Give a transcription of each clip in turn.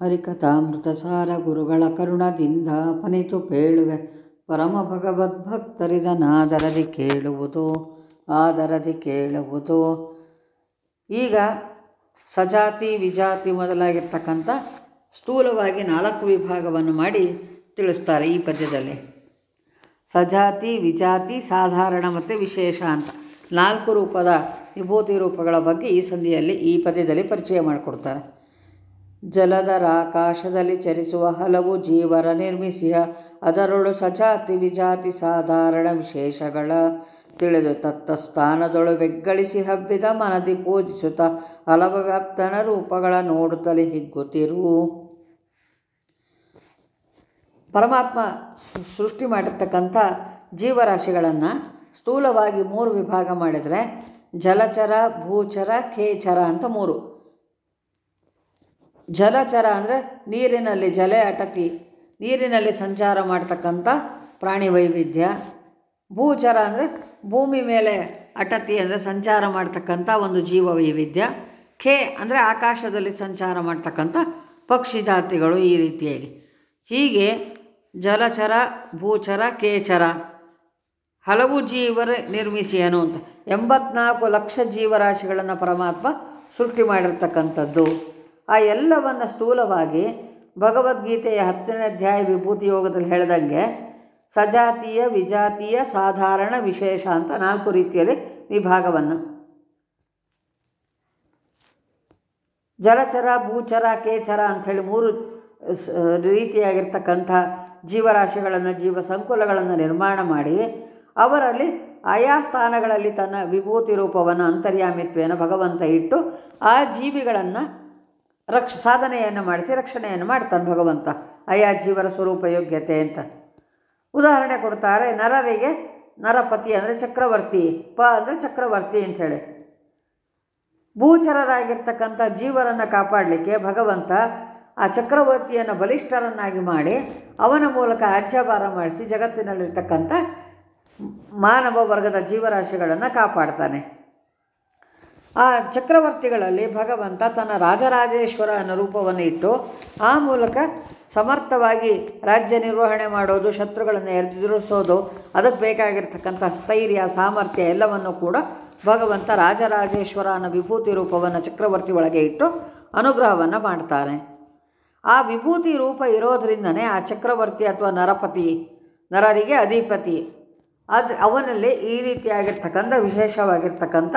ಹರಿಕಥಾಮೃತ ಸಾರ ಗುರುಗಳ ಕರುಣದಿಂದ ಪನಿತು ಪೇಳುವೆ. ಪರಮ ಭಗವದ್ಭಕ್ತರಿದನಾದರದಿ ಕೇಳುವುದು, ಆದರದಿ ಕೇಳುವುದು. ಈಗ ಸಜಾತಿ ವಿಜಾತಿ ಮೊದಲಾಗಿರ್ತಕ್ಕಂಥ ಸ್ಥೂಲವಾಗಿ ನಾಲ್ಕು ವಿಭಾಗವನ್ನು ಮಾಡಿ ತಿಳಿಸ್ತಾರೆ ಈ ಪದ್ಯದಲ್ಲಿ. ಸಜಾತಿ, ವಿಜಾತಿ, ಸಾಧಾರಣ ಮತ್ತು ವಿಶೇಷ ಅಂತ. ನಾಲ್ಕು ರೂಪದ ವಿಭೂತಿ ರೂಪಗಳ ಬಗ್ಗೆ ಈ ಸಂಧಿಯಲ್ಲಿ ಈ ಪದ್ಯದಲ್ಲಿ ಪರಿಚಯ ಮಾಡಿಕೊಡ್ತಾರೆ. ಜಲಧರ ಆಕಾಶದಲ್ಲಿ ಚರಿಸುವ ಹಲವು ಜೀವರ ನಿರ್ಮಿಸಿಯ ಅದರೊಳು ಸಜಾತಿ ವಿಜಾತಿ ಸಾಧಾರಣ ವಿಶೇಷಗಳ ತಿಳಿದು ತತ್ತ ಸ್ಥಾನದೊಳು ಬೆಗ್ಗಳಿಸಿ ಹಬ್ಬಿದ ಮನದಿ ಪೂಜಿಸುತ್ತ ಹಲವ ವ್ಯಕ್ತನ ರೂಪಗಳ ನೋಡುತ್ತಲೇ ಹಿಗ್ಗುತ್ತಿರು. ಪರಮಾತ್ಮ ಸೃಷ್ಟಿ ಮಾಡಿರ್ತಕ್ಕಂಥ ಜೀವರಾಶಿಗಳನ್ನು ಸ್ಥೂಲವಾಗಿ ಮೂರು ವಿಭಾಗ ಮಾಡಿದರೆ ಜಲಚರ, ಭೂಚರ, ಖೇಚರ ಅಂತ ಮೂರು. ಜಲಚರ ಅಂದರೆ ನೀರಿನಲ್ಲಿ ಜಲೆ ಅಟತಿ ನೀರಿನಲ್ಲಿ ಸಂಚಾರ ಮಾಡ್ತಕ್ಕಂಥ ಪ್ರಾಣಿ ವೈವಿಧ್ಯ. ಭೂಚರ ಅಂದರೆ ಭೂಮಿ ಮೇಲೆ ಅಟತಿ ಅಂದರೆ ಸಂಚಾರ ಮಾಡ್ತಕ್ಕಂಥ ಒಂದು ಜೀವ ವೈವಿಧ್ಯ. ಖೇ ಅಂದರೆ ಆಕಾಶದಲ್ಲಿ ಸಂಚಾರ ಮಾಡ್ತಕ್ಕಂಥ ಪಕ್ಷಿ ಜಾತಿಗಳು ಈ ರೀತಿಯಾಗಿ. ಹೀಗೆ ಜಲಚರ, ಭೂಚರ, ಕೇಚರ ಹಲವು ಜೀವರ ನಿರ್ಮಿಸಿಯನು ಅಂತ ಎಂಬತ್ನಾಲ್ಕು ಲಕ್ಷ ಜೀವರಾಶಿಗಳನ್ನು ಪರಮಾತ್ಮ ಸೃಷ್ಟಿ ಮಾಡಿರ್ತಕ್ಕಂಥದ್ದು. ಆ ಎಲ್ಲವನ್ನು ಸ್ಥೂಲವಾಗಿ ಭಗವದ್ಗೀತೆಯ ಹತ್ತನೇ ಅಧ್ಯಾಯ ವಿಭೂತಿ ಯೋಗದಲ್ಲಿ ಹೇಳಿದಂಗೆ ಸಜಾತೀಯ ವಿಜಾತೀಯ ಸಾಧಾರಣ ವಿಶೇಷ ಅಂತ ನಾಲ್ಕು ರೀತಿಯಲ್ಲಿ ವಿಭಾಗವನ್ನು. ಜಲಚರ, ಭೂಚರ, ಕೇಚರ ಅಂಥೇಳಿ ಮೂರು ರೀತಿಯಾಗಿರ್ತಕ್ಕಂಥ ಜೀವರಾಶಿಗಳನ್ನು ಜೀವ ಸಂಕುಲಗಳನ್ನು ನಿರ್ಮಾಣ ಮಾಡಿ ಅವರಲ್ಲಿ ಆಯಾ ಸ್ಥಾನಗಳಲ್ಲಿ ತನ್ನ ವಿಭೂತಿ ರೂಪವನ್ನು ಅಂತರ್ಯಾಮಿತ್ವೆಯನ್ನು ಭಗವಂತ ಇಟ್ಟು ಆ ಜೀವಿಗಳನ್ನು ರಕ್ಷ ಸಾಧನೆಯನ್ನು ಮಾಡಿಸಿ ರಕ್ಷಣೆಯನ್ನು ಮಾಡ್ತಾನೆ ಭಗವಂತ. ಅಯಾ ಜೀವರ ಸ್ವರೂಪ ಯೋಗ್ಯತೆ ಅಂತ. ಉದಾಹರಣೆ ಕೊಡ್ತಾರೆ, ನರರಿಗೆ ನರಪತಿ ಅಂದರೆ ಚಕ್ರವರ್ತಿ, ಪ ಅಂದರೆ ಚಕ್ರವರ್ತಿ ಅಂಥೇಳಿ ಭೂಚರರಾಗಿರ್ತಕ್ಕಂಥ ಜೀವರನ್ನು ಕಾಪಾಡಲಿಕ್ಕೆ ಭಗವಂತ ಆ ಚಕ್ರವರ್ತಿಯನ್ನು ಬಲಿಷ್ಠರನ್ನಾಗಿ ಮಾಡಿ ಅವನ ಮೂಲಕ ರಾಜ್ಯಭಾರ ಮಾಡಿಸಿ ಜಗತ್ತಿನಲ್ಲಿರ್ತಕ್ಕಂಥ ಮಾನವ ವರ್ಗದ ಜೀವರಾಶಿಗಳನ್ನು ಕಾಪಾಡ್ತಾನೆ. ಆ ಚಕ್ರವರ್ತಿಗಳಲ್ಲಿ ಭಗವಂತ ತನ್ನ ರಾಜರಾಜೇಶ್ವರ ಅನ್ನೋ ರೂಪವನ್ನು ಇಟ್ಟು ಆ ಮೂಲಕ ಸಮರ್ಥವಾಗಿ ರಾಜ್ಯ ನಿರ್ವಹಣೆ ಮಾಡೋದು, ಶತ್ರುಗಳನ್ನು ಎದುರಿಸೋದು, ಅದಕ್ಕೆ ಬೇಕಾಗಿರ್ತಕ್ಕಂಥ ಸ್ಥೈರ್ಯ, ಸಾಮರ್ಥ್ಯ ಎಲ್ಲವನ್ನು ಕೂಡ ಭಗವಂತ ರಾಜರಾಜೇಶ್ವರ ಅನ್ನೋ ವಿಭೂತಿ ರೂಪವನ್ನು ಚಕ್ರವರ್ತಿ ಒಳಗೆ ಇಟ್ಟು ಅನುಗ್ರಹವನ್ನು ಮಾಡ್ತಾನೆ. ಆ ವಿಭೂತಿ ರೂಪ ಇರೋದರಿಂದನೇ ಆ ಚಕ್ರವರ್ತಿ ಅಥವಾ ನರಪತಿ, ನರರಿಗೆ ಅಧಿಪತಿ, ಅದು ಅವನಲ್ಲಿ ಈ ರೀತಿಯಾಗಿರ್ತಕ್ಕಂಥ ವಿಶೇಷವಾಗಿರ್ತಕ್ಕಂಥ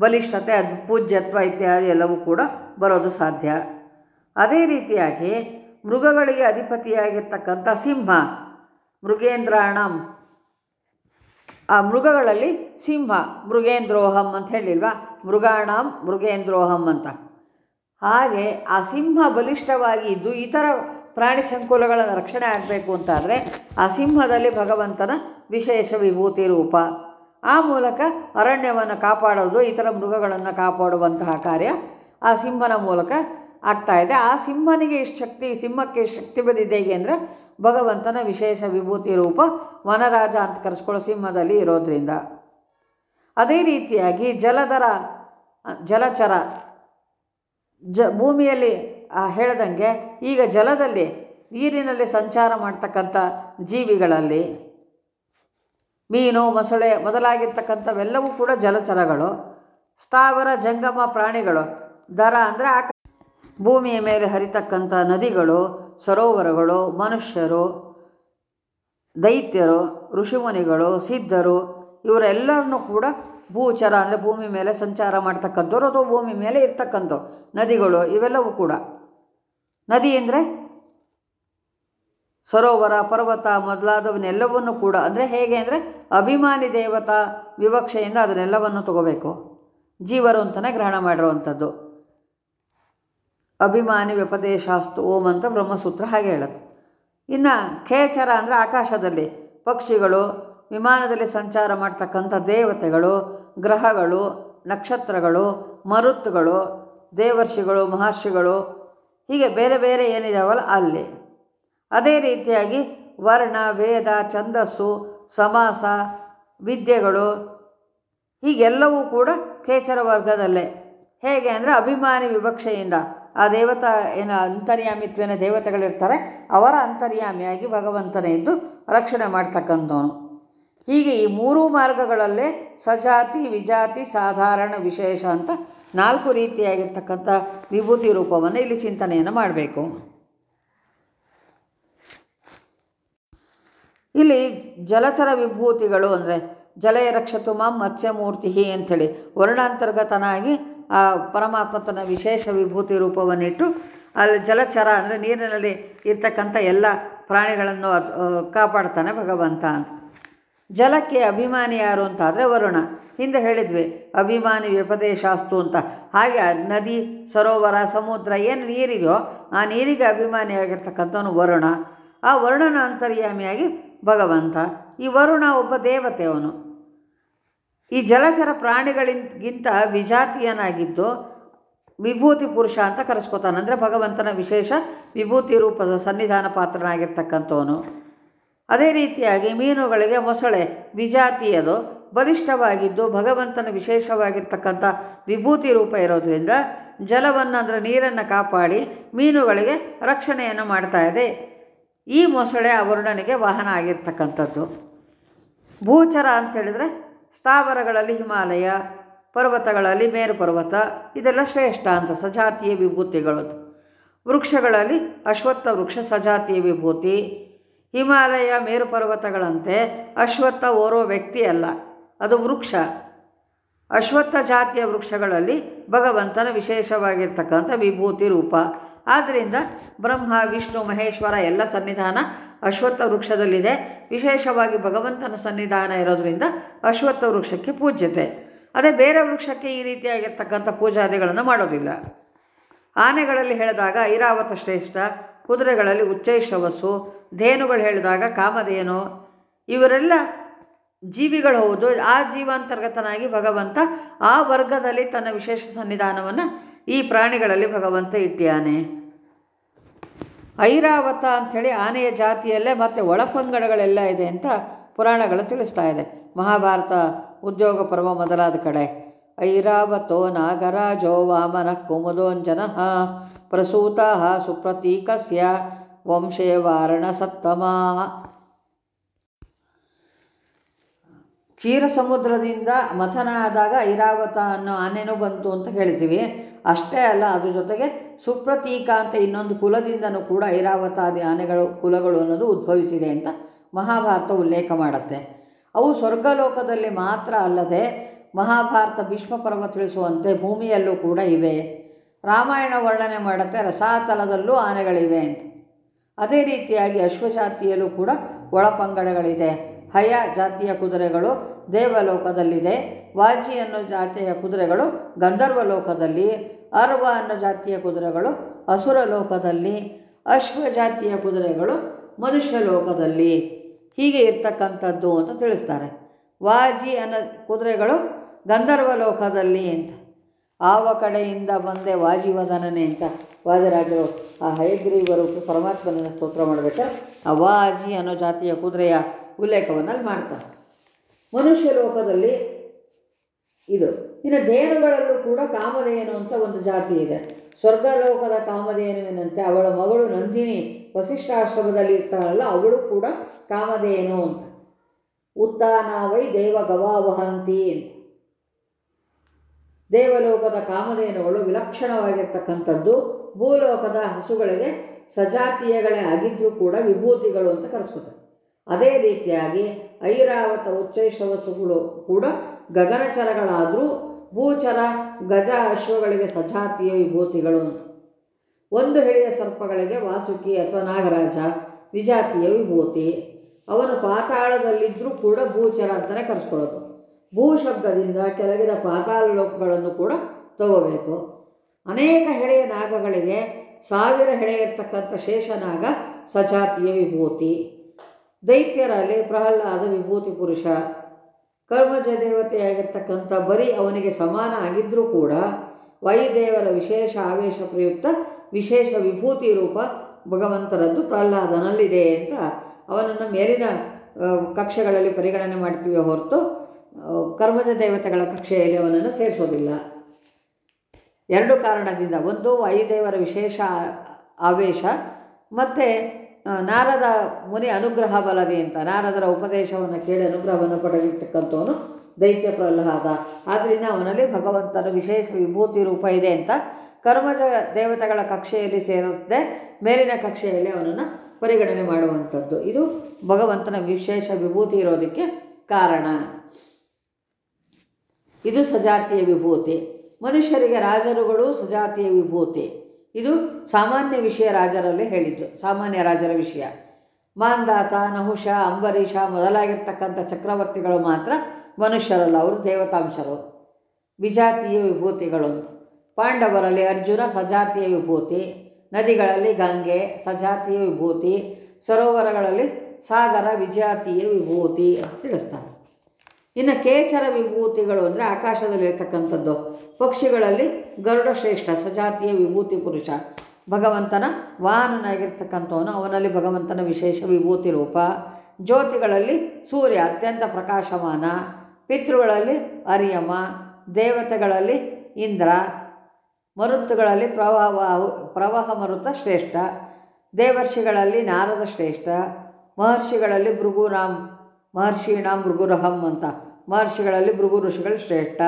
ಬಲಿಷ್ಠತೆ ಅದು ಪೂಜ್ಯತ್ವ ಇತ್ಯಾದಿ ಎಲ್ಲವೂ ಕೂಡ ಬರೋದು ಸಾಧ್ಯ. ಅದೇ ರೀತಿಯಾಗಿ ಮೃಗಗಳಿಗೆ ಅಧಿಪತಿಯಾಗಿರ್ತಕ್ಕಂಥ ಸಿಂಹ, ಮೃಗೇಂದ್ರಾಣಂ. ಆ ಮೃಗಗಳಲ್ಲಿ ಸಿಂಹ, ಮೃಗೇಂದ್ರೋಹಂ ಅಂತ ಹೇಳಿಲ್ವಾ? ಮೃಗಾಣಂ, ಮೃಗೇಂದ್ರೋಹಂ ಅಂತ. ಹಾಗೆ ಆ ಸಿಂಹ ಬಲಿಷ್ಠವಾಗಿ ಇದ್ದು ಇತರ ಪ್ರಾಣಿ ಸಂಕುಲಗಳ ರಕ್ಷಣೆ ಆಗಬೇಕು ಅಂತಾದರೆ ಆ ಸಿಂಹದಲ್ಲಿ ಭಗವಂತನ ವಿಶೇಷ ವಿಭೂತಿ ರೂಪ. ಆ ಮೂಲಕ ಅರಣ್ಯವನ್ನು ಕಾಪಾಡೋದು, ಇತರ ಮೃಗಗಳನ್ನು ಕಾಪಾಡುವಂತಹ ಕಾರ್ಯ ಆ ಸಿಂಹನ ಮೂಲಕ ಆಗ್ತಾ ಇದೆ. ಆ ಸಿಂಹನಿಗೆ ಇಷ್ಟು ಶಕ್ತಿ, ಸಿಂಹಕ್ಕೆ ಇಷ್ಟು ಶಕ್ತಿ ಬಂದಿದೆ ಹೇಗೆ ಅಂದರೆ ಭಗವಂತನ ವಿಶೇಷ ವಿಭೂತಿ ರೂಪ ವನರಾಜ ಅಂತ ಕರೆಸ್ಕೊಳ್ಳೋ ಸಿಂಹದಲ್ಲಿ ಇರೋದ್ರಿಂದ. ಅದೇ ರೀತಿಯಾಗಿ ಜಲಧರ, ಜಲಚರ, ಜ, ಭೂಮಿಯಲ್ಲಿ ಹೇಳ್ದಂಗೆ ಈಗ ಜಲದಲ್ಲಿ ನೀರಿನಲ್ಲಿ ಸಂಚಾರ ಮಾಡ್ತಕ್ಕಂಥ ಜೀವಿಗಳಲ್ಲಿ ಮೀನು, ಮೊಸಳೆ ಮೊದಲಾಗಿರ್ತಕ್ಕಂಥವೆಲ್ಲವೂ ಕೂಡ ಜಲಚರಗಳು. ಸ್ಥಾವರ, ಜಂಗಮ, ಪ್ರಾಣಿಗಳು. ದರ ಅಂದರೆ ಆಕ ಭೂಮಿಯ ಮೇಲೆ ಹರಿತಕ್ಕಂಥ ನದಿಗಳು, ಸರೋವರಗಳು, ಮನುಷ್ಯರು, ದೈತ್ಯರು, ಋಷಿಮುನಿಗಳು, ಸಿದ್ಧರು, ಇವರೆಲ್ಲರನ್ನೂ ಕೂಡ ಭೂಚರ ಅಂದರೆ ಭೂಮಿ ಮೇಲೆ ಸಂಚಾರ ಮಾಡ್ತಕ್ಕಂಥವ್ರು ಅಥವಾ ಭೂಮಿ ಮೇಲೆ ಇರ್ತಕ್ಕಂಥವು ನದಿಗಳು ಇವೆಲ್ಲವೂ ಕೂಡ. ನದಿ ಅಂದರೆ ಸರೋವರ, ಪರ್ವತ ಮೊದಲಾದವನ್ನೆಲ್ಲವನ್ನು ಕೂಡ, ಅಂದರೆ ಹೇಗೆ ಅಂದರೆ ಅಭಿಮಾನಿ ದೇವತಾ ವಿವಕ್ಷೆಯಿಂದ ಅದನ್ನೆಲ್ಲವನ್ನು ತಗೋಬೇಕು. ಜೀವರು ಅಂತಲೇ ಗ್ರಹಣ ಮಾಡಿರುವಂಥದ್ದು. ಅಭಿಮಾನಿ ವ್ಯಪದೇಶಾಸ್ತು ಓಂ ಅಂತ ಬ್ರಹ್ಮಸೂತ್ರ ಹಾಗೆ ಹೇಳುತ್ತೆ. ಇನ್ನು ಖೇಚರ ಅಂದರೆ ಆಕಾಶದಲ್ಲಿ ಪಕ್ಷಿಗಳು, ವಿಮಾನದಲ್ಲಿ ಸಂಚಾರ ಮಾಡ್ತಕ್ಕಂಥ ದೇವತೆಗಳು, ಗ್ರಹಗಳು, ನಕ್ಷತ್ರಗಳು, ಮರುತ್ತುಗಳು, ದೇವರ್ಷಿಗಳು, ಮಹರ್ಷಿಗಳು, ಹೀಗೆ ಬೇರೆ ಬೇರೆ ಏನಿದಾವಲ್ಲ ಅಲ್ಲಿ. ಅದೇ ರೀತಿಯಾಗಿ ವರ್ಣ, ವೇದ, ಛಂದಸ್ಸು, ಸಮಾಸ, ವಿದ್ಯೆಗಳು ಹೀಗೆಲ್ಲವೂ ಕೂಡ ಕೇಚರ ವರ್ಗದಲ್ಲೇ. ಹೇಗೆ ಅಂದರೆ ಅಭಿಮಾನಿ ವಿವಕ್ಷೆಯಿಂದ. ಆ ದೇವತಾ ಏನು ಅಂತರ್ಯಾಮಿತ್ವೇನ ದೇವತೆಗಳಿರ್ತಾರೆ, ಅವರ ಅಂತರ್ಯಾಮಿಯಾಗಿ ಭಗವಂತನೇ ಇದ್ದು ರಕ್ಷಣೆ ಮಾಡ್ತಕ್ಕಂಥವನು. ಹೀಗೆ ಈ ಮೂರೂ ಮಾರ್ಗಗಳಲ್ಲೇ ಸಜಾತಿ, ವಿಜಾತಿ, ಸಾಧಾರಣ, ವಿಶೇಷ ಅಂತ ನಾಲ್ಕು ರೀತಿಯಾಗಿರ್ತಕ್ಕಂಥ ವಿಭೂತಿ ರೂಪವನ್ನು ಇಲ್ಲಿ ಚಿಂತನೆಯನ್ನು ಮಾಡಬೇಕು. ಇಲ್ಲಿ ಜಲಚರ ವಿಭೂತಿಗಳು ಅಂದರೆ ಜಲಯ ರಕ್ಷತುಮ ಮತ್ಸ್ಯಮೂರ್ತಿ ಅಂಥೇಳಿ ವರ್ಣಾಂತರ್ಗತನಾಗಿ ಆ ಪರಮಾತ್ಮ ತನ್ನ ವಿಶೇಷ ವಿಭೂತಿ ರೂಪವನ್ನಿಟ್ಟು ಅಲ್ಲಿ ಜಲಚರ ಅಂದರೆ ನೀರಿನಲ್ಲಿ ಇರ್ತಕ್ಕಂಥ ಎಲ್ಲ ಪ್ರಾಣಿಗಳನ್ನು ಕಾಪಾಡ್ತಾನೆ ಭಗವಂತ ಅಂತ. ಜಲಕ್ಕೆ ಅಭಿಮಾನಿ ಯಾರು ಅಂತಾದರೆ ವರುಣ. ಹಿಂದೆ ಹೇಳಿದ್ವಿ, ಅಭಿಮಾನಿ ವ್ಯಪದೇಶಾಸ್ತು ಅಂತ. ಹಾಗೆ ನದಿ, ಸರೋವರ, ಸಮುದ್ರ ಏನು ನೀರಿದೆಯೋ ಆ ನೀರಿಗೆ ಅಭಿಮಾನಿಯಾಗಿರ್ತಕ್ಕಂಥವನು ವರುಣ. ಆ ವರುಣನ ಅಂತರ್ಯಾಮಿಯಾಗಿ ಭಗವಂತ, ಈ ವರುಣ ಒಬ್ಬ ದೇವತೆ ಅವನು. ಈ ಜಲಚರ ಪ್ರಾಣಿಗಳಿಗಿಂತ ವಿಜಾತಿಯನಾಗಿದ್ದು ವಿಭೂತಿ ಪುರುಷ ಅಂತ ಕರೆಸ್ಕೊತಾನೆ. ಅಂದರೆ ಭಗವಂತನ ವಿಶೇಷ ವಿಭೂತಿ ರೂಪದ ಸನ್ನಿಧಾನ ಪಾತ್ರನಾಗಿರ್ತಕ್ಕಂಥವನು. ಅದೇ ರೀತಿಯಾಗಿ ಮೀನುಗಳಿಗೆ ಮೊಸಳೆ ವಿಜಾತಿಯದು. ಬಲಿಷ್ಠವಾಗಿದ್ದು ಭಗವಂತನ ವಿಶೇಷವಾಗಿರ್ತಕ್ಕಂಥ ವಿಭೂತಿ ರೂಪ ಇರೋದರಿಂದ ಜಲವನ್ನು ಅಂದರೆ ನೀರನ್ನು ಕಾಪಾಡಿ ಮೀನುಗಳಿಗೆ ರಕ್ಷಣೆಯನ್ನು ಮಾಡ್ತಾ ಇದೆ. ಈ ಮೊಸಳೆ ಆ ವಾಹನ ಆಗಿರ್ತಕ್ಕಂಥದ್ದು. ಭೂಚರ ಅಂಥೇಳಿದರೆ ಸ್ಥಾವರಗಳಲ್ಲಿ ಹಿಮಾಲಯ, ಪರ್ವತಗಳಲ್ಲಿ ಮೇರು ಪರ್ವತ ಇದೆಲ್ಲ ಶ್ರೇಷ್ಠ ಅಂತ ಸಜಾತಿಯ ವಿಭೂತಿಗಳು ವೃಕ್ಷಗಳಲ್ಲಿ ಅಶ್ವತ್ಥ ವೃಕ್ಷ ಸಜಾತಿಯ ವಿಭೂತಿ. ಹಿಮಾಲಯ ಮೇರು ಪರ್ವತಗಳಂತೆ ಅಶ್ವತ್ಥ ಓರ್ವ ವ್ಯಕ್ತಿ ಅಲ್ಲ, ಅದು ವೃಕ್ಷ. ಅಶ್ವತ್ಥ ಜಾತಿಯ ವೃಕ್ಷಗಳಲ್ಲಿ ಭಗವಂತನ ವಿಶೇಷವಾಗಿರ್ತಕ್ಕಂಥ ವಿಭೂತಿ ರೂಪ. ಆದ್ದರಿಂದ ಬ್ರಹ್ಮ, ವಿಷ್ಣು, ಮಹೇಶ್ವರ ಎಲ್ಲ ಸನ್ನಿಧಾನ ಅಶ್ವತ್ಥ ವೃಕ್ಷದಲ್ಲಿದೆ. ವಿಶೇಷವಾಗಿ ಭಗವಂತನ ಸನ್ನಿಧಾನ ಇರೋದರಿಂದ ಅಶ್ವತ್ಥ ವೃಕ್ಷಕ್ಕೆ ಪೂಜ್ಯತೆ. ಅದೇ ಬೇರೆ ವೃಕ್ಷಕ್ಕೆ ಈ ರೀತಿಯಾಗಿರ್ತಕ್ಕಂಥ ಪೂಜಾದಿಗಳನ್ನು ಮಾಡೋದಿಲ್ಲ. ಆನೆಗಳಲ್ಲಿ ಹೇಳಿದಾಗ ಐರಾವತ ಶ್ರೇಷ್ಠ, ಕುದುರೆಗಳಲ್ಲಿ ಉಚ್ಚೈಶ್ರವಸ್ಸು ಧೇನುಗಳು ಹೇಳಿದಾಗ ಕಾಮಧೇನು, ಇವರೆಲ್ಲ ಜೀವಿಗಳು ಹೌದು. ಆ ಜೀವಾಂತರ್ಗತನಾಗಿ ಭಗವಂತ ಆ ವರ್ಗದಲ್ಲಿ ತನ್ನ ವಿಶೇಷ ಸನ್ನಿಧಾನವನ್ನು ಈ ಪ್ರಾಣಿಗಳಲ್ಲಿ ಭಗವಂತ ಇಟ್ಟಿಯಾನೆ. ಐರಾವತ ಅಂಥೇಳಿ ಆನೆಯ ಜಾತಿಯಲ್ಲೇ ಮತ್ತು ಒಳಪಂಗಡಗಳೆಲ್ಲ ಇದೆ ಅಂತ ಪುರಾಣಗಳು ತಿಳಿಸ್ತಾ ಇದೆ. ಮಹಾಭಾರತ ಉದ್ಯೋಗ ಪರ್ವ ಮೊದಲಾದ ಕಡೆ. ಐರಾವತೋ ನಾಗರಾಜೋ ವಾಮನ ಕುಮುದೋಂಜನ ಪ್ರಸೂತ ಸುಪ್ರತೀಕಸ್ಯ ವಂಶೇ ವಾರಣ ಸತ್ತಮ. ಕ್ಷೀರ ಸಮುದ್ರದಿಂದ ಮಥನ ಆದಾಗ ಐರಾವತ ಅನ್ನೋ ಆನೆನೂ ಬಂತು ಅಂತ ಹೇಳ್ತೀವಿ ಅಷ್ಟೇ ಅಲ್ಲ, ಅದ್ರ ಜೊತೆಗೆ ಸುಪ್ರತೀಕ ಅಂತ ಇನ್ನೊಂದು ಕುಲದಿಂದನೂ ಕೂಡ ಐರಾವತಾದಿ ಆನೆಗಳು ಕುಲಗಳು ಅನ್ನೋದು ಉದ್ಭವಿಸಿದೆ ಅಂತ ಮಹಾಭಾರತ ಉಲ್ಲೇಖ ಮಾಡುತ್ತೆ. ಅವು ಸ್ವರ್ಗಲೋಕದಲ್ಲಿ ಮಾತ್ರ ಅಲ್ಲದೆ ಮಹಾಭಾರತ, ಭೀಷ್ಮ ತಿಳಿಸುವಂತೆ ಭೂಮಿಯಲ್ಲೂ ಕೂಡ ಇವೆ. ರಾಮಾಯಣ ವರ್ಣನೆ ಮಾಡುತ್ತೆ, ರಸಾತಲದಲ್ಲೂ ಆನೆಗಳಿವೆ ಅಂತ. ಅದೇ ರೀತಿಯಾಗಿ ಅಶ್ವಜಾತಿಯಲ್ಲೂ ಕೂಡ ಒಳಪಂಗಡಗಳಿದೆ. ಹಯ ಜಾತಿಯ ಕುದುರೆಗಳು ದೇವಲೋಕದಲ್ಲಿದೆ. ವಾಜಿ ಅನ್ನೋ ಜಾತಿಯ ಕುದುರೆಗಳು ಗಂಧರ್ವ ಲೋಕದಲ್ಲಿ ಅರ್ವ ಅನ್ನೋ ಜಾತಿಯ ಕುದುರೆಗಳು ಅಸುರ ಲೋಕದಲ್ಲಿ ಅಶ್ವ ಜಾತಿಯ ಕುದುರೆಗಳು ಮನುಷ್ಯ ಲೋಕದಲ್ಲಿ ಹೀಗೆ ಇರ್ತಕ್ಕಂಥದ್ದು ಅಂತ ತಿಳಿಸ್ತಾರೆ. ವಾಜಿ ಅನ್ನೋ ಕುದುರೆಗಳು ಗಂಧರ್ವ ಲೋಕದಲ್ಲಿ ಅಂತ. ಆವ ಕಡೆಯಿಂದ ಬಂದೆ ವಾಜಿ ವದನನೇ ಅಂತ. ವಾದರಾಜರು ಆ ಹಯಗ್ರೀವರು ಪರಮಾತ್ಮನ ಸ್ತೋತ್ರ ಮಾಡಬೇಕಾದ್ರೆ ಆ ವಾಜಿ ಅನ್ನೋ ಜಾತಿಯ ಕುದುರೆಯ ಉಲ್ಲೇಖವನ್ನು ಅಲ್ಲಿ ಮಾಡ್ತಾರೆ. ಮನುಷ್ಯ ಲೋಕದಲ್ಲಿ ಇದು. ಇನ್ನು ದೇವಗಳಲ್ಲೂ ಕೂಡ ಕಾಮಧೇನು ಅಂತ ಒಂದು ಜಾತಿ ಇದೆ. ಸ್ವರ್ಗಲೋಕದ ಕಾಮಧೇನುವಿನಂತೆ ಅವಳ ಮಗಳು ನಂದಿನಿ ವಸಿಷ್ಠಾಶ್ರಮದಲ್ಲಿ ಇರ್ತಾಳಲ್ಲ, ಅವಳು ಕೂಡ ಕಾಮಧೇನು ಅಂತ. ಉತ್ತಾನ ವೈ ದೇವ ಗವಾವಹಂತಿ ಅಂತ. ದೇವಲೋಕದ ಕಾಮಧೇನುಗಳು ವಿಲಕ್ಷಣವಾಗಿರ್ತಕ್ಕಂಥದ್ದು. ಭೂಲೋಕದ ಹಸುಗಳಿಗೆ ಸಜಾತೀಯಗಳೇ ಆಗಿದ್ದರೂ ಕೂಡ ವಿಭೂತಿಗಳು ಅಂತ ಕರೆಸ್ಕೊತಾರೆ. ಅದೇ ರೀತಿಯಾಗಿ ಐರಾವತ ಉಚ್ಚೈಶ್ರವಸುಗಳು ಕೂಡ ಗಗನಚರಗಳಾದರೂ ಭೂಚರ, ಗಜ ಅಶ್ವಗಳಿಗೆ ಸಜಾತಿಯ ವಿಭೂತಿಗಳು ಅಂತ. ಒಂದು ಹಿಡಿಯ ಸರ್ಪಗಳಿಗೆ ವಾಸುಕಿ ಅಥವಾ ನಾಗರಾಜ ವಿಜಾತಿಯ ವಿಭೂತಿ. ಅವನು ಪಾತಾಳದಲ್ಲಿದ್ದರೂ ಕೂಡ ಭೂಚರ ಅಂತಲೇ ಕರೆಸ್ಕೊಳ್ಳೋದು. ಭೂ ಶಬ್ದದಿಂದ ಕೆಳಗಿನ ಪಾತಾಳ ಲೋಕಗಳನ್ನು ಕೂಡ ತಗೋಬೇಕು. ಅನೇಕ ಹೆಡೆಯ ನಾಗಗಳಿಗೆ ಸಾವಿರ ಹೆಡೆ ಇರ್ತಕ್ಕಂಥ ಶೇಷನಾಗ ಸಜಾತಿಯ ವಿಭೂತಿ. ದೈತ್ಯರಲ್ಲಿ ಪ್ರಹ್ಲಾದ ವಿಭೂತಿ ಪುರುಷ, ಕರ್ಮಜ ದೇವತೆಯಾಗಿರ್ತಕ್ಕಂಥ ಬರೀ ಅವನಿಗೆ ಸಮಾನ ಆಗಿದ್ದರೂ ಕೂಡ ವಾಯುದೇವರ ವಿಶೇಷ ಆವೇಶ ಪ್ರಯುಕ್ತ ವಿಶೇಷ ವಿಭೂತಿ ರೂಪ ಭಗವಂತರದ್ದು ಪ್ರಹ್ಲಾದನಲ್ಲಿದೆ ಅಂತ ಅವನನ್ನು ಮೇಲಿನ ಕಕ್ಷೆಗಳಲ್ಲಿ ಪರಿಗಣನೆ ಮಾಡ್ತೀವಿ ಹೊರತು ಕರ್ಮಜ ದೇವತೆಗಳ ಕಕ್ಷೆಯಲ್ಲಿ ಅವನನ್ನು ಸೇರಿಸೋದಿಲ್ಲ. ಎರಡು ಕಾರಣದಿಂದ ಒಂದು ವಾಯುದೇವರ ವಿಶೇಷ ಆವೇಶ, ಮತ್ತು ನಾರದ ಮುನಿ ಅನುಗ್ರಹ ಬಲದಿ ಅಂತ, ನಾರದರ ಉಪದೇಶವನ್ನು ಕೇಳಿ ಅನುಗ್ರಹವನ್ನು ಪಡೆದಿರ್ತಕ್ಕಂಥವನು ದೈತ್ಯ ಪ್ರಹ್ಲಾದ. ಆದ್ದರಿಂದ ಅವನಲ್ಲಿ ಭಗವಂತನ ವಿಶೇಷ ವಿಭೂತಿ ರೂಪ ಇದೆ ಅಂತ ಕರ್ಮಜ ದೇವತೆಗಳ ಕಕ್ಷೆಯಲ್ಲಿ ಸೇರಿಸದೆ ಮೇಲಿನ ಕಕ್ಷೆಯಲ್ಲಿ ಅವನನ್ನು ಪರಿಗಣನೆ ಮಾಡುವಂಥದ್ದು. ಇದು ಭಗವಂತನ ವಿಶೇಷ ವಿಭೂತಿ ಇರೋದಕ್ಕೆ ಕಾರಣ. ಇದು ಸಜಾತಿಯ ವಿಭೂತಿ. ಮನುಷ್ಯರಿಗೆ ರಾಜರುಗಳು ಸಜಾತಿಯ ವಿಭೂತಿ. ಇದು ಸಾಮಾನ್ಯ ವಿಷಯ ರಾಜರಲ್ಲಿ ಹೇಳಿದ್ದು, ಸಾಮಾನ್ಯ ರಾಜರ ವಿಷಯ. ಮಾಂದಾತ, ನಹುಷ, ಅಂಬರೀಷ ಮೊದಲಾಗಿರ್ತಕ್ಕಂಥ ಚಕ್ರವರ್ತಿಗಳು ಮಾತ್ರ ಮನುಷ್ಯರಲ್ಲ, ಅವರು ದೇವತಾಂಶರು. ವಿಜಾತಿಯ ವಿಭೂತಿಗಳು ಪಾಂಡವರಲ್ಲಿ ಅರ್ಜುನ, ಸಜಾತಿಯ ವಿಭೂತಿ. ನದಿಗಳಲ್ಲಿ ಗಂಗೆ, ಸಜಾತಿಯ ವಿಭೂತಿ. ಸರೋವರಗಳಲ್ಲಿ ಸಾಗರ, ವಿಜಾತಿಯ ವಿಭೂತಿ ಅಂತ ತಿಳಿಸ್ತಾರೆ. ಇನ್ನು ಕೇಚರ ವಿಭೂತಿಗಳು ಅಂದರೆ ಆಕಾಶದಲ್ಲಿರ್ತಕ್ಕಂಥದ್ದು. ಪಕ್ಷಿಗಳಲ್ಲಿ ಗರುಡ ಶ್ರೇಷ್ಠ, ಸ್ವಜಾತಿಯ ವಿಭೂತಿ ಪುರುಷ. ಭಗವಂತನ ವಾಹನನಾಗಿರ್ತಕ್ಕಂಥವನು, ಅವನಲ್ಲಿ ಭಗವಂತನ ವಿಶೇಷ ವಿಭೂತಿ ರೂಪ. ಜ್ಯೋತಿಗಳಲ್ಲಿ ಸೂರ್ಯ, ಅತ್ಯಂತ ಪ್ರಕಾಶಮಾನ. ಪಿತೃಗಳಲ್ಲಿ ಅರಿಯಮ. ದೇವತೆಗಳಲ್ಲಿ ಇಂದ್ರ. ಮರುತ್ತುಗಳಲ್ಲಿ ಪ್ರವಾಹ ಪ್ರವಾಹ ಮರುತ ಶ್ರೇಷ್ಠ. ದೇವರ್ಷಿಗಳಲ್ಲಿ ನಾರದ ಶ್ರೇಷ್ಠ. ಮಹರ್ಷಿಗಳಲ್ಲಿ ಭೃಗುರಾಮ್ ಮಹರ್ಷಿಣಾಂ ಮೃಗುರಹಂ ಅಂತ. ಮಹರ್ಷಿಗಳಲ್ಲಿ ಭೃಗು ಋಷಿಗಳು ಶ್ರೇಷ್ಠ.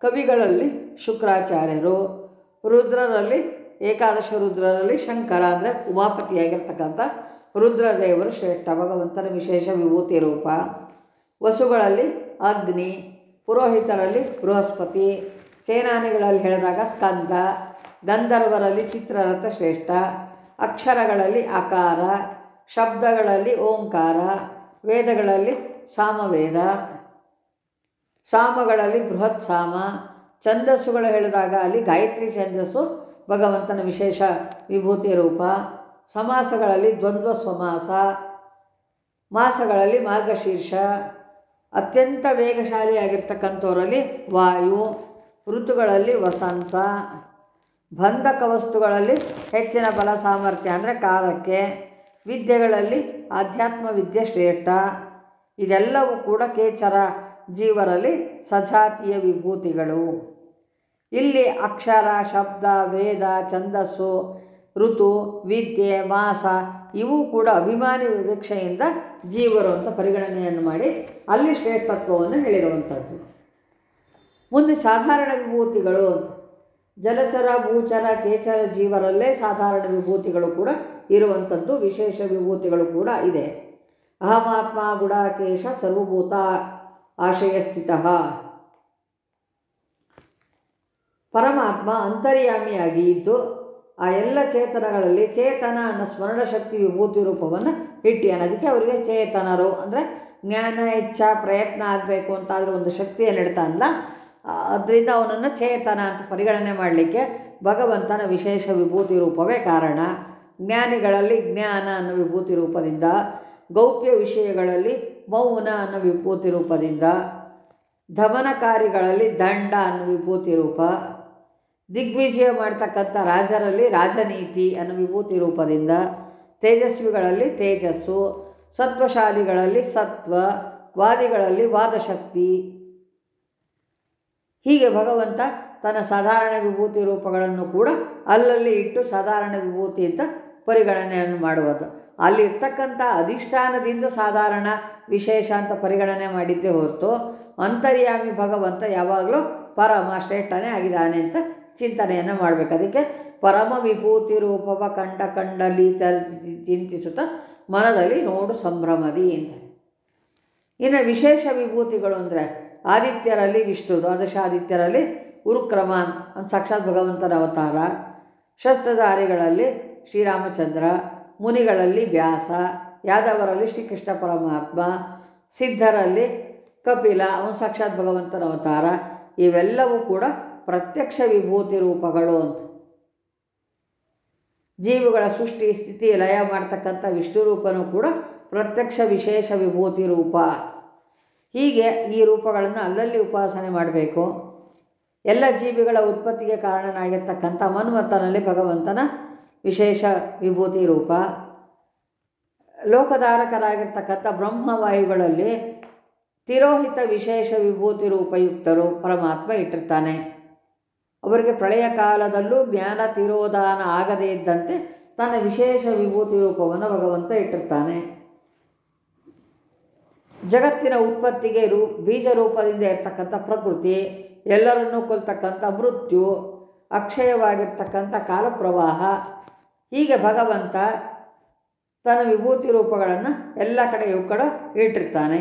ಕವಿಗಳಲ್ಲಿ ಶುಕ್ರಾಚಾರ್ಯರು. ರುದ್ರರಲ್ಲಿ, ಏಕಾದಶ ರುದ್ರರಲ್ಲಿ ಶಂಕರ ಅಂದರೆ ಉಮಾಪತಿಯಾಗಿರ್ತಕ್ಕಂಥ ರುದ್ರದೇವರು ಶ್ರೇಷ್ಠ. ಭಗವಂತನ ವಿಶೇಷ ವಿಭೂತಿ ರೂಪ. ವಸುಗಳಲ್ಲಿ ಅಗ್ನಿ, ಪುರೋಹಿತರಲ್ಲಿ ಬೃಹಸ್ಪತಿ, ಸೇನಾನಿಗಳಲ್ಲಿ ಹೇಳಿದಾಗ ಸ್ಕಂದ, ಗಂಧರ್ವರಲ್ಲಿ ಚಿತ್ರರಥ ಶ್ರೇಷ್ಠ, ಅಕ್ಷರಗಳಲ್ಲಿ ಅಕಾರ, ಶಬ್ದಗಳಲ್ಲಿ ಓಂಕಾರ ವೇದಗಳಲ್ಲಿ ಸಾಮವೇದ, ಸಾಮಗಳಲ್ಲಿ ಬೃಹತ್ ಸಾಮ, ಛಂದಸ್ಸುಗಳು ಹೇಳಿದಾಗ ಅಲ್ಲಿ ಗಾಯತ್ರಿ ಛಂದಸ್ಸು, ಭಗವಂತನ ವಿಶೇಷ ವಿಭೂತಿ ರೂಪ, ಸಮಾಸಗಳಲ್ಲಿ ದ್ವಂದ್ವ ಸ್ವಮಾಸ, ಮಾಸಗಳಲ್ಲಿ ಮಾರ್ಗಶೀರ್ಷ, ಅತ್ಯಂತ ವೇಗಶಾಲಿಯಾಗಿರ್ತಕ್ಕಂಥವರಲ್ಲಿ ವಾಯು, ಋತುಗಳಲ್ಲಿ ವಸಂತ, ಬಂಧಕ ವಸ್ತುಗಳಲ್ಲಿ ಹೆಚ್ಚಿನ ಬಲ ಸಾಮರ್ಥ್ಯ ಅಂದರೆ ಕಾಲಕ್ಕೆ. ವಿದ್ಯೆಗಳಲ್ಲಿ ಆಧ್ಯಾತ್ಮ ವಿದ್ಯೆ ಶ್ರೇಷ್ಠ. ಇದೆಲ್ಲವೂ ಕೂಡ ಕೇಚರ ಜೀವರಲ್ಲಿ ಸಜಾತಿಯ ವಿಭೂತಿಗಳು. ಇಲ್ಲಿ ಅಕ್ಷರ, ಶಬ್ದ, ವೇದ, ಛಂದಸ್ಸು, ಋತು, ವಿದ್ಯೆ, ಮಾಸ ಇವು ಕೂಡ ಅಭಿಮಾನಿ ವಿವೇಕ್ಷೆಯಿಂದ ಜೀವರು ಅಂತ ಪರಿಗಣನೆಯನ್ನು ಮಾಡಿ ಅಲ್ಲಿ ಶ್ರೇಷ್ಠತ್ವವನ್ನು ಹೇಳಿರುವಂಥದ್ದು. ಮುಂದೆ ಸಾಧಾರಣ ವಿಭೂತಿಗಳು ಅಂತ. ಜಲಚರ, ಭೂಚರ ಕೇಚರ ಜೀವರಲ್ಲೇ ಸಾಧಾರಣ ವಿಭೂತಿಗಳು ಕೂಡ ಇರುವಂಥದ್ದು, ವಿಶೇಷ ವಿಭೂತಿಗಳು ಕೂಡ ಇದೆ. ಅಹಮಾತ್ಮ, ಗುಡಾಕೇಶ, ಸರ್ವಭೂತ ಆಶಯ ಸ್ಥಿತ ಪರಮಾತ್ಮ ಅಂತರ್ಯಾಮಿಯಾಗಿ ಇದ್ದು, ಆ ಎಲ್ಲ ಚೇತನಗಳಲ್ಲಿ ಚೇತನ ಅನ್ನೋ ಸ್ಮರಣ ಶಕ್ತಿ ವಿಭೂತಿ ರೂಪವನ್ನು ಇಟ್ಟಿಯಾನ ಅದಕ್ಕೆ ಅವರಿಗೆ ಚೇತನರು. ಅಂದರೆ ಜ್ಞಾನ, ಇಚ್ಛಾ, ಪ್ರಯತ್ನ ಆಗಬೇಕು ಅಂತಾದರೂ ಒಂದು ಶಕ್ತಿಯನ್ನು ಇಡ್ತಾನಲ್ಲ ಅದರಿಂದ ಅವನನ್ನು ಚೇತನ ಅಂತ ಪರಿಗಣನೆ ಮಾಡಲಿಕ್ಕೆ ಭಗವಂತನ ವಿಶೇಷ ವಿಭೂತಿ ರೂಪವೇ ಕಾರಣ. ಜ್ಞಾನಿಗಳಲ್ಲಿ ಜ್ಞಾನ ಅನ್ನೋ ವಿಭೂತಿ ರೂಪದಿಂದ, ಗೌಪ್ಯ ವಿಷಯಗಳಲ್ಲಿ ಮೌನ ಅನ್ನೋ ವಿಭೂತಿ ರೂಪದಿಂದ, ದಮನಕಾರಿಗಳಲ್ಲಿ ದಂಡ ಅನ್ನೋ ವಿಭೂತಿ ರೂಪ, ದಿಗ್ವಿಜಯ ಮಾಡ್ತಕ್ಕಂಥ ರಾಜರಲ್ಲಿ ರಾಜನೀತಿ ಅನ್ನೋ ವಿಭೂತಿ ರೂಪದಿಂದ, ತೇಜಸ್ವಿಗಳಲ್ಲಿ ತೇಜಸ್ಸು, ಸತ್ವಶಾಲಿಗಳಲ್ಲಿ ಸತ್ವ, ವಾದಿಗಳಲ್ಲಿ ವಾದಶಕ್ತಿ ಹೀಗೆ ಭಗವಂತ ತನ್ನ ಸಾಧಾರಣ ವಿಭೂತಿ ರೂಪಗಳನ್ನು ಕೂಡ ಅಲ್ಲಲ್ಲಿ ಇಟ್ಟು ಸಾಧಾರಣ ವಿಭೂತಿ ಅಂತ ಪರಿಗಣನೆಯನ್ನು ಮಾಡುವುದು ಅಲ್ಲಿರ್ತಕ್ಕಂಥ ಅಧಿಷ್ಠಾನದಿಂದ ಸಾಧಾರಣ ವಿಶೇಷ ಅಂತ ಪರಿಗಣನೆ ಮಾಡಿದ್ದೇ ಹೊರತು ಅಂತರ್ಯಾಮಿ ಭಗವಂತ ಯಾವಾಗಲೂ ಪರಮ ಶ್ರೇಷ್ಠನೇ ಆಗಿದ್ದಾನೆ ಅಂತ ಚಿಂತನೆಯನ್ನು ಮಾಡಬೇಕು. ಅದಕ್ಕೆ ಪರಮ ವಿಭೂತಿ ರೂಪವ ಕಂಡ ಕಂಡಲಿ ಚಿಂತಿಸುತ್ತ ಮನದಲ್ಲಿ ನೋಡು ಸಂಭ್ರಮದಿ ಅಂತ. ಇನ್ನು ವಿಶೇಷ ವಿಭೂತಿಗಳು ಅಂದರೆ ಆದಿತ್ಯರಲ್ಲಿ ವಿಷ್ಣು, ದ್ವಾದಶಾದಿತ್ಯರಲ್ಲಿ ಉರುಕ್ರಮಾನ್ ಅಂತ ಸಾಕ್ಷಾತ್ ಭಗವಂತನ ಅವತಾರ. ಶಸ್ತ್ರಧಾರಿಗಳಲ್ಲಿ ಶ್ರೀರಾಮಚಂದ್ರ, ಮುನಿಗಳಲ್ಲಿ ವ್ಯಾಸ, ಯಾದವರಲ್ಲಿ ಶ್ರೀಕೃಷ್ಣ ಪರಮಾತ್ಮ, ಸಿದ್ಧರಲ್ಲಿ ಕಪಿಲ, ಅವನು ಸಾಕ್ಷಾತ್ ಭಗವಂತನ ಅವತಾರ. ಇವೆಲ್ಲವೂ ಕೂಡ ಪ್ರತ್ಯಕ್ಷ ವಿಭೂತಿ ರೂಪಗಳು ಅಂತ. ಜೀವಿಗಳ ಸೃಷ್ಟಿ, ಸ್ಥಿತಿ, ಲಯ ಮಾಡ್ತಕ್ಕಂಥ ವಿಷ್ಣು ರೂಪನೂ ಕೂಡ ಪ್ರತ್ಯಕ್ಷ ವಿಶೇಷ ವಿಭೂತಿ ರೂಪ. ಹೀಗೆ ಈ ರೂಪಗಳನ್ನು ಅಲ್ಲಲ್ಲಿ ಉಪಾಸನೆ ಮಾಡಬೇಕು. ಎಲ್ಲ ಜೀವಿಗಳ ಉತ್ಪತ್ತಿಗೆ ಕಾರಣನಾಗಿರ್ತಕ್ಕಂಥ ಮನ್ಮಥನಲ್ಲಿ ಭಗವಂತನ ವಿಶೇಷ ವಿಭೂತಿ ರೂಪ. ಲೋಕಧಾರಕರಾಗಿರ್ತಕ್ಕಂಥ ಬ್ರಹ್ಮವಾಯುಗಳಲ್ಲಿ ತಿರೋಹಿತ ವಿಶೇಷ ವಿಭೂತಿ ರೂಪಯುಕ್ತರು ಪರಮಾತ್ಮ ಇಟ್ಟಿರ್ತಾನೆ. ಅವರಿಗೆ ಪ್ರಳಯ ಕಾಲದಲ್ಲೂ ಜ್ಞಾನ ತಿರೋಧಾನ ಆಗದೇ ಇದ್ದಂತೆ ತನ್ನ ವಿಶೇಷ ವಿಭೂತಿ ರೂಪವನ್ನು ಭಗವಂತ ಇಟ್ಟಿರ್ತಾನೆ. ಜಗತ್ತಿನ ಉತ್ಪತ್ತಿಗೆ ರೂ, ಬೀಜ ರೂಪದಿಂದ ಇರ್ತಕ್ಕಂಥ ಪ್ರಕೃತಿ, ಎಲ್ಲರನ್ನೂ ಕೊಲ್ತಕ್ಕಂಥ ಮೃತ್ಯು, ಅಕ್ಷಯವಾಗಿರ್ತಕ್ಕಂಥ ಕಾಲಪ್ರವಾಹ, ಹೀಗೆ ಭಗವಂತ ತನ್ನ ವಿಭೂತಿ ರೂಪಗಳನ್ನು ಎಲ್ಲ ಕಡೆಯೂ ಕೂಡ ಕಡೆ ಇಟ್ಟಿರ್ತಾನೆ.